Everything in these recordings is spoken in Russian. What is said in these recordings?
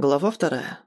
Глава вторая.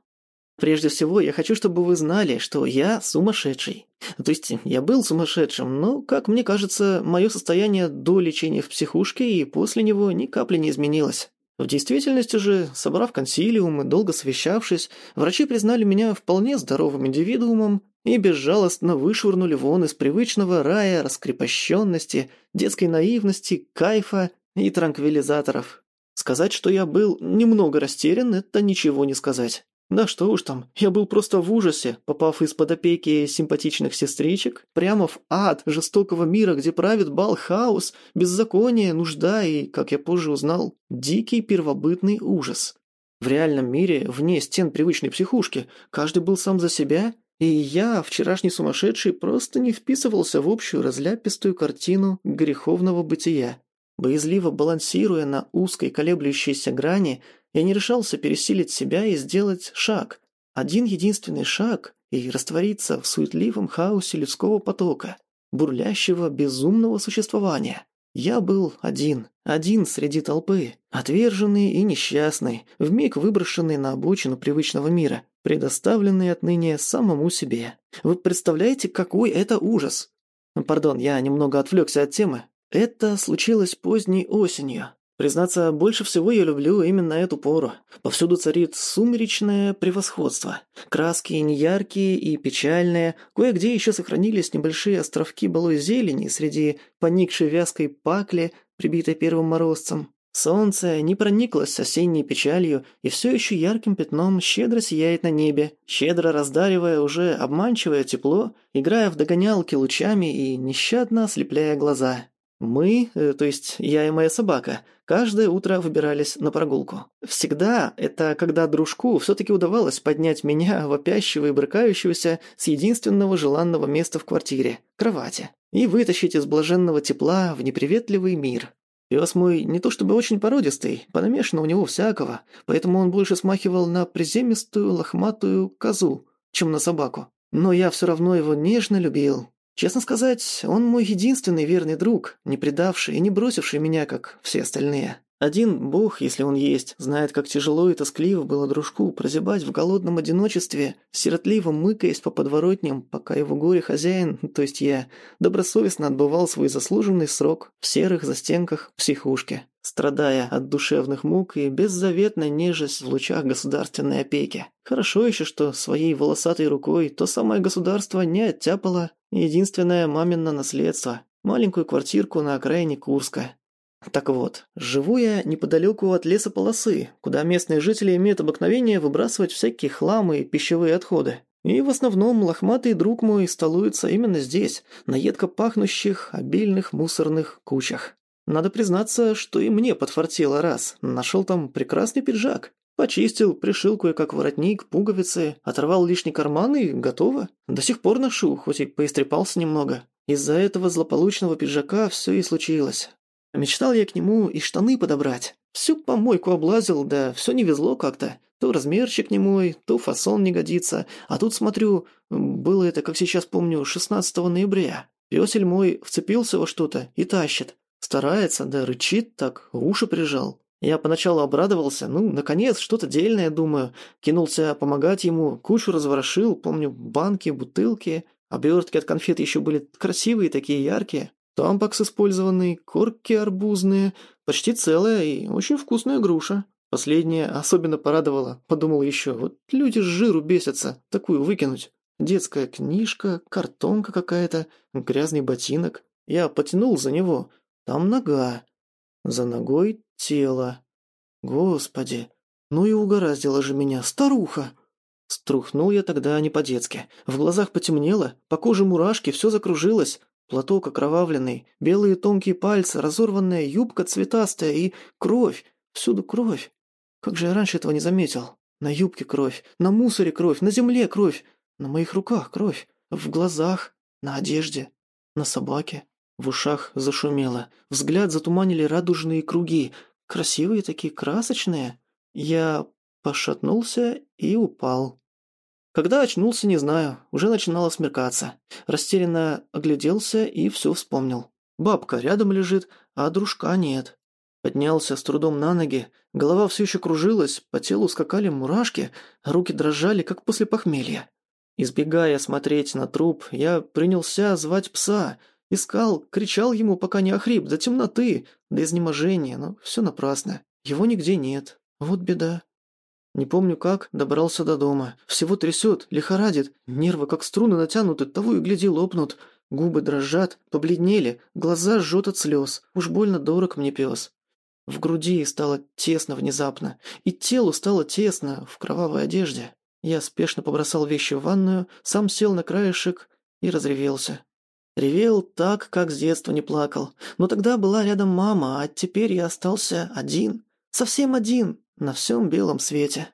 Прежде всего, я хочу, чтобы вы знали, что я сумасшедший. То есть, я был сумасшедшим, но, как мне кажется, мое состояние до лечения в психушке и после него ни капли не изменилось. В действительности же, собрав консилиум и долго совещавшись, врачи признали меня вполне здоровым индивидуумом и безжалостно вышвырнули вон из привычного рая раскрепощенности, детской наивности, кайфа и транквилизаторов. Сказать, что я был немного растерян, это ничего не сказать. Да что уж там, я был просто в ужасе, попав из-под опеки симпатичных сестричек прямо в ад жестокого мира, где правит бал хаос, беззаконие, нужда и, как я позже узнал, дикий первобытный ужас. В реальном мире, вне стен привычной психушки, каждый был сам за себя, и я, вчерашний сумасшедший, просто не вписывался в общую разляпистую картину греховного бытия. Боязливо балансируя на узкой колеблющейся грани, я не решался пересилить себя и сделать шаг. Один единственный шаг и раствориться в суетливом хаосе людского потока, бурлящего безумного существования. Я был один, один среди толпы, отверженный и несчастный, вмиг выброшенный на обочину привычного мира, предоставленный отныне самому себе. Вы представляете, какой это ужас? Пардон, я немного отвлекся от темы. Это случилось поздней осенью, Признаться, больше всего я люблю именно эту пору. Повсюду царит сумеречное превосходство. Краски неяркие и печальные, кое-где еще сохранились небольшие островки былой зелени среди поникшей вязкой пакли, прибитой первым морозцем. Солнце не прониклось осенней печалью и все еще ярким пятном щедро сияет на небе, щедро раздаривая уже обманчивое тепло, играя в догонялки лучами и нещадно ослепляя глаза. Мы, э, то есть я и моя собака, каждое утро выбирались на прогулку. Всегда это когда дружку все-таки удавалось поднять меня, вопящего и брыкающегося, с единственного желанного места в квартире – кровати, и вытащить из блаженного тепла в неприветливый мир. Пес мой не то чтобы очень породистый, понамешано у него всякого, поэтому он больше смахивал на приземистую лохматую козу, чем на собаку. Но я все равно его нежно любил, Честно сказать, он мой единственный верный друг, не предавший и не бросивший меня, как все остальные. Один бог, если он есть, знает, как тяжело и тоскливо было дружку прозябать в голодном одиночестве, сиротливо мыкаясь по подворотням, пока его горе-хозяин, то есть я, добросовестно отбывал свой заслуженный срок в серых застенках психушки, страдая от душевных мук и беззаветно нежесть в лучах государственной опеки. Хорошо еще, что своей волосатой рукой то самое государство не оттяпало единственное мамино наследство, маленькую квартирку на окраине Курска, так вот, живу я неподалеку от лесополосы, куда местные жители имеют обыкновение выбрасывать всякие хламы и пищевые отходы. И в основном лохматый друг мой столуется именно здесь, на едко пахнущих, обильных мусорных кучах. Надо признаться, что и мне подфартило раз. Нашел там прекрасный пиджак. Почистил, пришил кое-как воротник, пуговицы, оторвал лишний карман и готово. До сих пор ношу, хоть и поистрепался немного. Из-за этого злополучного пиджака все и случилось. Мечтал я к нему и штаны подобрать. Всю помойку облазил, да все не везло как-то. То размерчик не мой, то фасон не годится. А тут смотрю, было это, как сейчас помню, 16 ноября. Пёсель мой вцепился во что-то и тащит. Старается, да рычит так, уши прижал. Я поначалу обрадовался, ну, наконец, что-то дельное, думаю. Кинулся помогать ему, кучу разворошил, помню, банки, бутылки. Обертки от конфет еще были красивые такие, яркие. Тампакс использованный, корки арбузные, почти целая и очень вкусная груша. Последняя особенно порадовала. Подумал еще, вот люди с жиру бесятся, такую выкинуть. Детская книжка, картонка какая-то, грязный ботинок. Я потянул за него. Там нога. За ногой тело. Господи, ну и угораздило же меня, старуха. Струхнул я тогда не по-детски. В глазах потемнело, по коже мурашки, все закружилось. Платок окровавленный, белые тонкие пальцы, разорванная юбка цветастая и кровь. Всюду кровь. Как же я раньше этого не заметил? На юбке кровь, на мусоре кровь, на земле кровь, на моих руках кровь, в глазах, на одежде, на собаке. В ушах зашумело, взгляд затуманили радужные круги, красивые такие, красочные. Я пошатнулся и упал. Когда очнулся, не знаю, уже начинало смеркаться. Растерянно огляделся и все вспомнил. Бабка рядом лежит, а дружка нет. Поднялся с трудом на ноги, голова все еще кружилась, по телу скакали мурашки, руки дрожали, как после похмелья. Избегая смотреть на труп, я принялся звать пса, искал, кричал ему, пока не охрип, до темноты, до изнеможения, но все напрасно. Его нигде нет. Вот беда. Не помню как, добрался до дома. Всего трясет, лихорадит, нервы как струны натянуты, того и гляди лопнут. Губы дрожат, побледнели, глаза жжет от слез. Уж больно дорог мне пес. В груди стало тесно внезапно, и телу стало тесно в кровавой одежде. Я спешно побросал вещи в ванную, сам сел на краешек и разревелся. Ревел так, как с детства не плакал. Но тогда была рядом мама, а теперь я остался один. Совсем один на всем белом свете.